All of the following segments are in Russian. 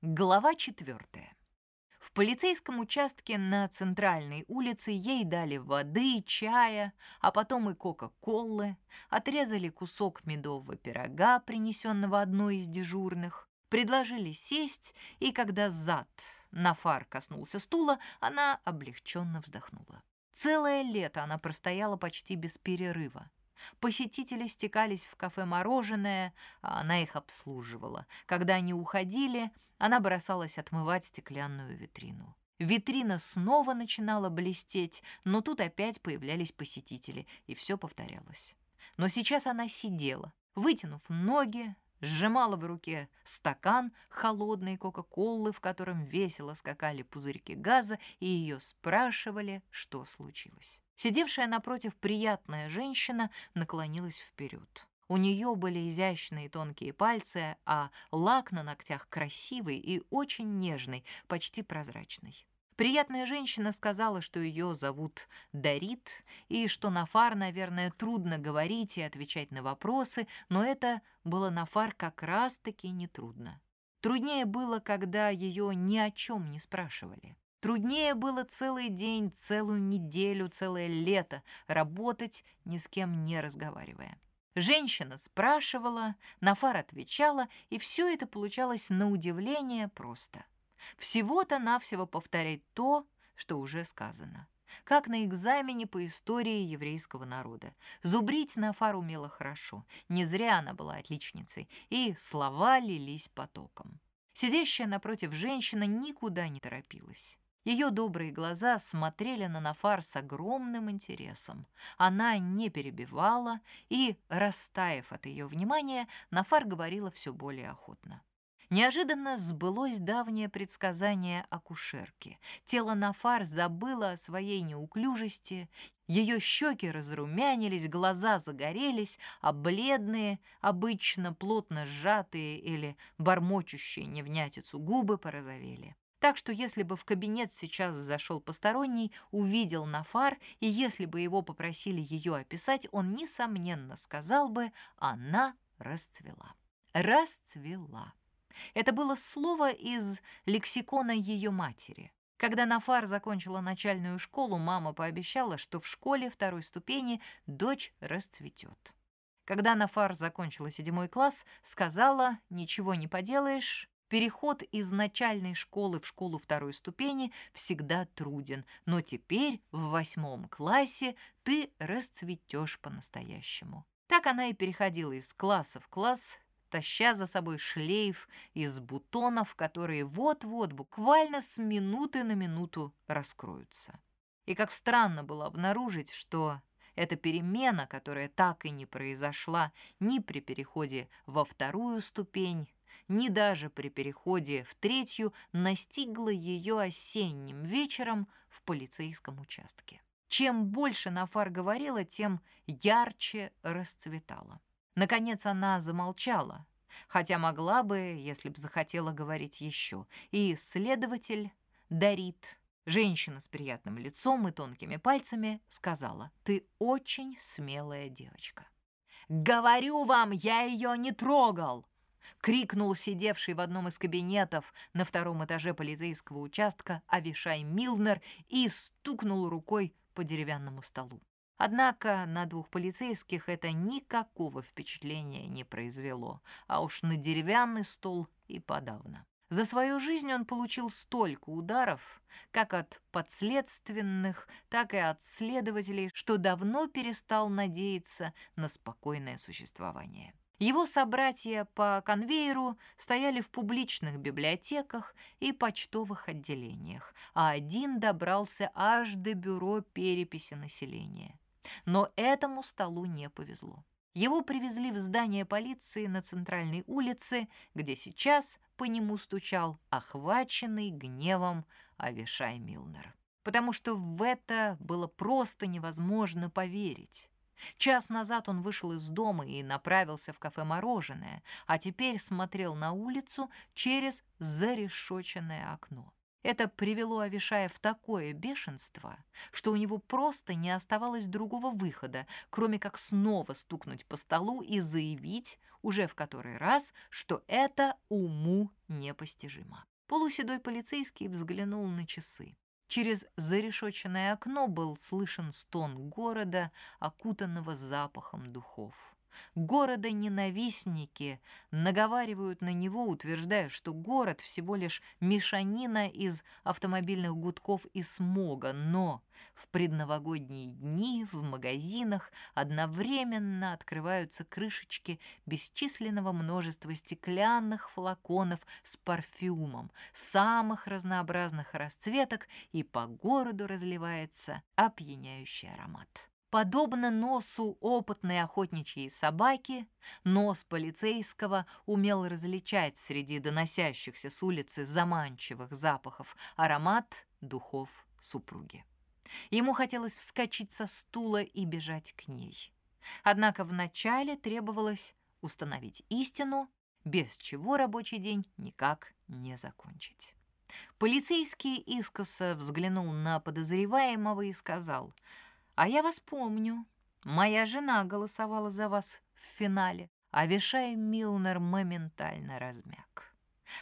Глава четвертая. В полицейском участке на центральной улице ей дали воды, чая, а потом и кока-колы, отрезали кусок медового пирога, принесенного одной из дежурных, предложили сесть, и когда зад на фар коснулся стула, она облегченно вздохнула. Целое лето она простояла почти без перерыва. Посетители стекались в кафе «Мороженое», а она их обслуживала. Когда они уходили, она бросалась отмывать стеклянную витрину. Витрина снова начинала блестеть, но тут опять появлялись посетители, и все повторялось. Но сейчас она сидела, вытянув ноги, сжимала в руке стакан холодной кока-колы, в котором весело скакали пузырьки газа, и ее спрашивали, что случилось. Сидевшая напротив приятная женщина наклонилась вперед. У нее были изящные тонкие пальцы, а лак на ногтях красивый и очень нежный, почти прозрачный. Приятная женщина сказала, что ее зовут Дарит, и что на фар, наверное, трудно говорить и отвечать на вопросы, но это было на фар как раз-таки нетрудно. Труднее было, когда ее ни о чем не спрашивали. Труднее было целый день, целую неделю, целое лето работать, ни с кем не разговаривая. Женщина спрашивала, Нафар отвечала, и все это получалось на удивление просто. Всего-то навсего повторять то, что уже сказано. Как на экзамене по истории еврейского народа. Зубрить Нафар умела хорошо, не зря она была отличницей, и слова лились потоком. Сидящая напротив женщина никуда не торопилась. Ее добрые глаза смотрели на Нафар с огромным интересом. Она не перебивала, и, растаяв от ее внимания, Нафар говорила все более охотно. Неожиданно сбылось давнее предсказание акушерки. Тело Нафар забыло о своей неуклюжести, ее щеки разрумянились, глаза загорелись, а бледные, обычно плотно сжатые или бормочущие невнятицу губы порозовели. Так что если бы в кабинет сейчас зашел посторонний, увидел Нафар, и если бы его попросили ее описать, он, несомненно, сказал бы «она расцвела». Расцвела. Это было слово из лексикона ее матери. Когда Нафар закончила начальную школу, мама пообещала, что в школе второй ступени дочь расцветет. Когда Нафар закончила седьмой класс, сказала «ничего не поделаешь, Переход из начальной школы в школу второй ступени всегда труден, но теперь в восьмом классе ты расцветешь по-настоящему. Так она и переходила из класса в класс, таща за собой шлейф из бутонов, которые вот-вот буквально с минуты на минуту раскроются. И как странно было обнаружить, что эта перемена, которая так и не произошла ни при переходе во вторую ступень, ни даже при переходе в третью настигла ее осенним вечером в полицейском участке. Чем больше Нафар говорила, тем ярче расцветала. Наконец она замолчала, хотя могла бы, если бы захотела говорить еще, и следователь Дарит, женщина с приятным лицом и тонкими пальцами, сказала, «Ты очень смелая девочка». «Говорю вам, я ее не трогал!» — крикнул сидевший в одном из кабинетов на втором этаже полицейского участка Авишай Милнер и стукнул рукой по деревянному столу. Однако на двух полицейских это никакого впечатления не произвело, а уж на деревянный стол и подавно. За свою жизнь он получил столько ударов, как от подследственных, так и от следователей, что давно перестал надеяться на спокойное существование. Его собратья по конвейеру стояли в публичных библиотеках и почтовых отделениях, а один добрался аж до бюро переписи населения. Но этому столу не повезло. Его привезли в здание полиции на центральной улице, где сейчас по нему стучал охваченный гневом Авишай Милнер. Потому что в это было просто невозможно поверить. Час назад он вышел из дома и направился в кафе «Мороженое», а теперь смотрел на улицу через зарешоченное окно. Это привело Авишая в такое бешенство, что у него просто не оставалось другого выхода, кроме как снова стукнуть по столу и заявить, уже в который раз, что это уму непостижимо. Полуседой полицейский взглянул на часы. Через зарешоченное окно был слышен стон города, окутанного запахом духов. Города-ненавистники наговаривают на него, утверждая, что город всего лишь мешанина из автомобильных гудков и смога, но в предновогодние дни в магазинах одновременно открываются крышечки бесчисленного множества стеклянных флаконов с парфюмом самых разнообразных расцветок, и по городу разливается опьяняющий аромат. Подобно носу опытной охотничьей собаки, нос полицейского умел различать среди доносящихся с улицы заманчивых запахов аромат духов супруги. Ему хотелось вскочить со стула и бежать к ней. Однако вначале требовалось установить истину, без чего рабочий день никак не закончить. Полицейский искоса взглянул на подозреваемого и сказал — а я вас помню. Моя жена голосовала за вас в финале. А Вишай Милнер моментально размяк.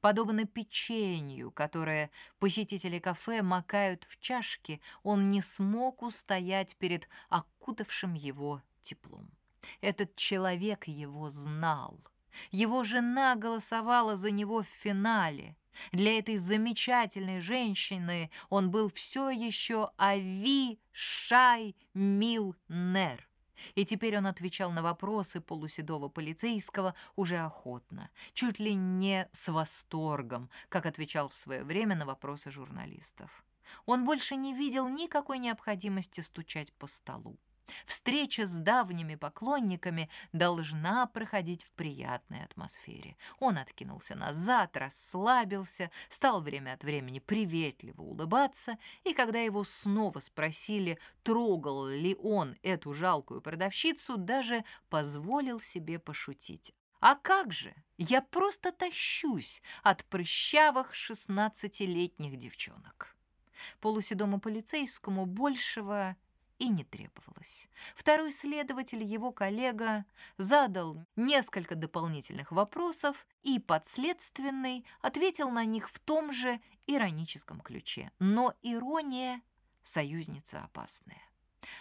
Подобно печенью, которое посетители кафе макают в чашки, он не смог устоять перед окутавшим его теплом. Этот человек его знал. Его жена голосовала за него в финале. Для этой замечательной женщины он был все еще Ави Шай Милнер. И теперь он отвечал на вопросы полуседого полицейского уже охотно, чуть ли не с восторгом, как отвечал в свое время на вопросы журналистов. Он больше не видел никакой необходимости стучать по столу. Встреча с давними поклонниками должна проходить в приятной атмосфере. Он откинулся назад, расслабился, стал время от времени приветливо улыбаться, и когда его снова спросили, трогал ли он эту жалкую продавщицу, даже позволил себе пошутить. А как же? Я просто тащусь от прыщавых шестнадцатилетних девчонок. Полуседому полицейскому большего и не требовалось. Второй следователь, его коллега, задал несколько дополнительных вопросов, и подследственный ответил на них в том же ироническом ключе. Но ирония — союзница опасная.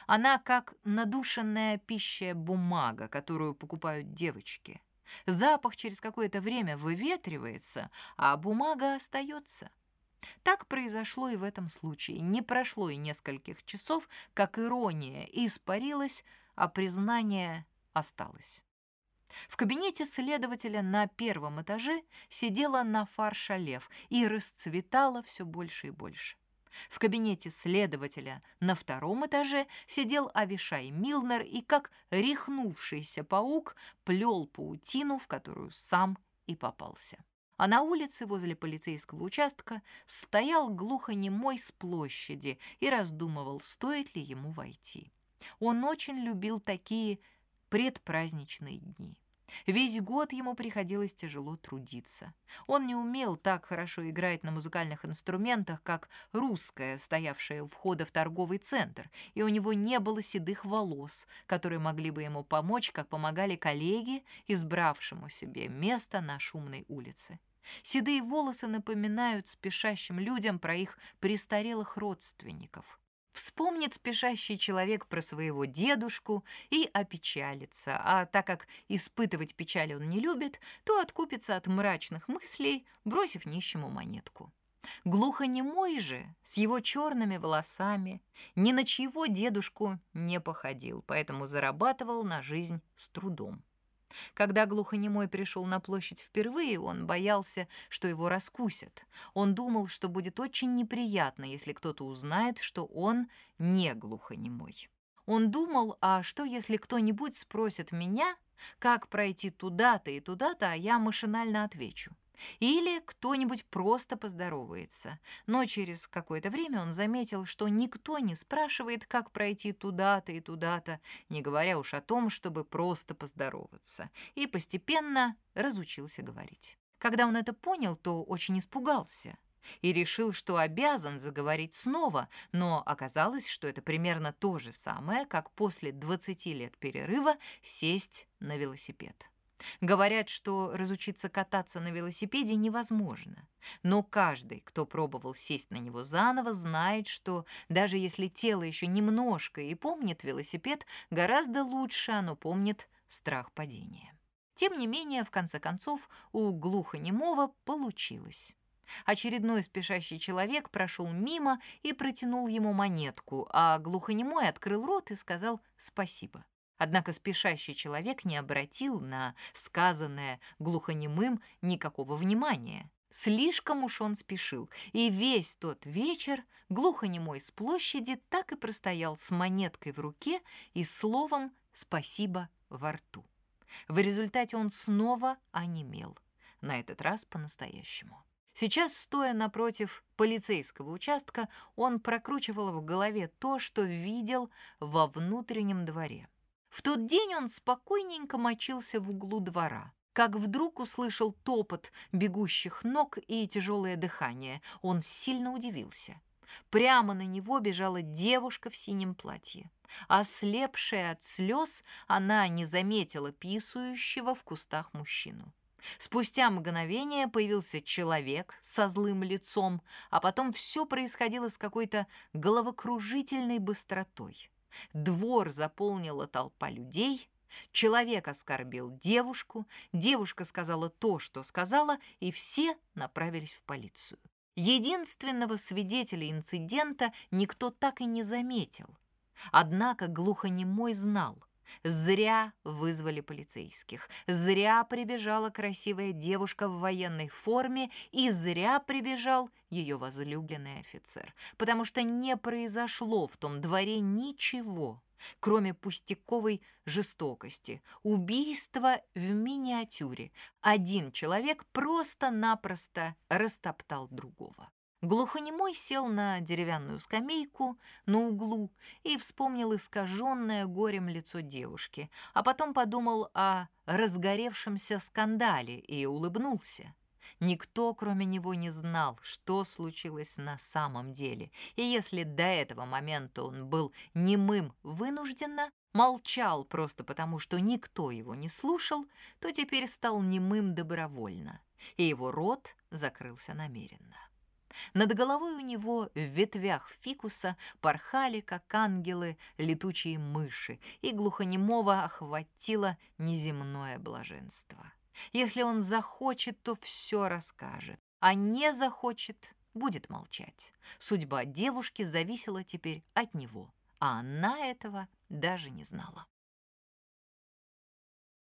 Она как надушенная пищая бумага, которую покупают девочки. Запах через какое-то время выветривается, а бумага остается. Так произошло и в этом случае. Не прошло и нескольких часов, как ирония испарилась, а признание осталось. В кабинете следователя на первом этаже сидела Нафар Шалев и расцветала все больше и больше. В кабинете следователя на втором этаже сидел Авишай Милнер и, как рехнувшийся паук, плел паутину, в которую сам и попался а на улице возле полицейского участка стоял глухонемой с площади и раздумывал, стоит ли ему войти. Он очень любил такие предпраздничные дни. Весь год ему приходилось тяжело трудиться. Он не умел так хорошо играть на музыкальных инструментах, как русская, стоявшая у входа в торговый центр, и у него не было седых волос, которые могли бы ему помочь, как помогали коллеги, избравшему себе место на шумной улице. Седые волосы напоминают спешащим людям про их престарелых родственников. Вспомнит спешащий человек про своего дедушку и опечалится, а так как испытывать печаль он не любит, то откупится от мрачных мыслей, бросив нищему монетку. Глухонемой же, с его черными волосами, ни на чьего дедушку не походил, поэтому зарабатывал на жизнь с трудом. Когда глухонемой пришел на площадь впервые, он боялся, что его раскусят. Он думал, что будет очень неприятно, если кто-то узнает, что он не глухонемой. Он думал, а что, если кто-нибудь спросит меня, как пройти туда-то и туда-то, а я машинально отвечу. Или кто-нибудь просто поздоровается. Но через какое-то время он заметил, что никто не спрашивает, как пройти туда-то и туда-то, не говоря уж о том, чтобы просто поздороваться. И постепенно разучился говорить. Когда он это понял, то очень испугался и решил, что обязан заговорить снова, но оказалось, что это примерно то же самое, как после 20 лет перерыва сесть на велосипед. Говорят, что разучиться кататься на велосипеде невозможно. Но каждый, кто пробовал сесть на него заново, знает, что даже если тело еще немножко и помнит велосипед, гораздо лучше оно помнит страх падения. Тем не менее, в конце концов, у глухонемого получилось. Очередной спешащий человек прошел мимо и протянул ему монетку, а глухонемой открыл рот и сказал «спасибо». Однако спешащий человек не обратил на сказанное глухонемым никакого внимания. Слишком уж он спешил, и весь тот вечер глухонемой с площади так и простоял с монеткой в руке и словом «спасибо» во рту. В результате он снова онемел, на этот раз по-настоящему. Сейчас, стоя напротив полицейского участка, он прокручивал в голове то, что видел во внутреннем дворе. В тот день он спокойненько мочился в углу двора. Как вдруг услышал топот бегущих ног и тяжелое дыхание, он сильно удивился. Прямо на него бежала девушка в синем платье. Ослепшая от слез, она не заметила писающего в кустах мужчину. Спустя мгновение появился человек со злым лицом, а потом все происходило с какой-то головокружительной быстротой. Двор заполнила толпа людей, человек оскорбил девушку, девушка сказала то, что сказала, и все направились в полицию. Единственного свидетеля инцидента никто так и не заметил. Однако глухонемой знал, Зря вызвали полицейских, зря прибежала красивая девушка в военной форме и зря прибежал ее возлюбленный офицер, потому что не произошло в том дворе ничего, кроме пустяковой жестокости, убийства в миниатюре. Один человек просто-напросто растоптал другого. Глухонемой сел на деревянную скамейку на углу и вспомнил искаженное горем лицо девушки, а потом подумал о разгоревшемся скандале и улыбнулся. Никто, кроме него, не знал, что случилось на самом деле, и если до этого момента он был немым вынужденно, молчал просто потому, что никто его не слушал, то теперь стал немым добровольно, и его рот закрылся намеренно. Над головой у него в ветвях фикуса порхали, как ангелы, летучие мыши, и глухонемого охватило неземное блаженство. Если он захочет, то все расскажет, а не захочет, будет молчать. Судьба девушки зависела теперь от него, а она этого даже не знала.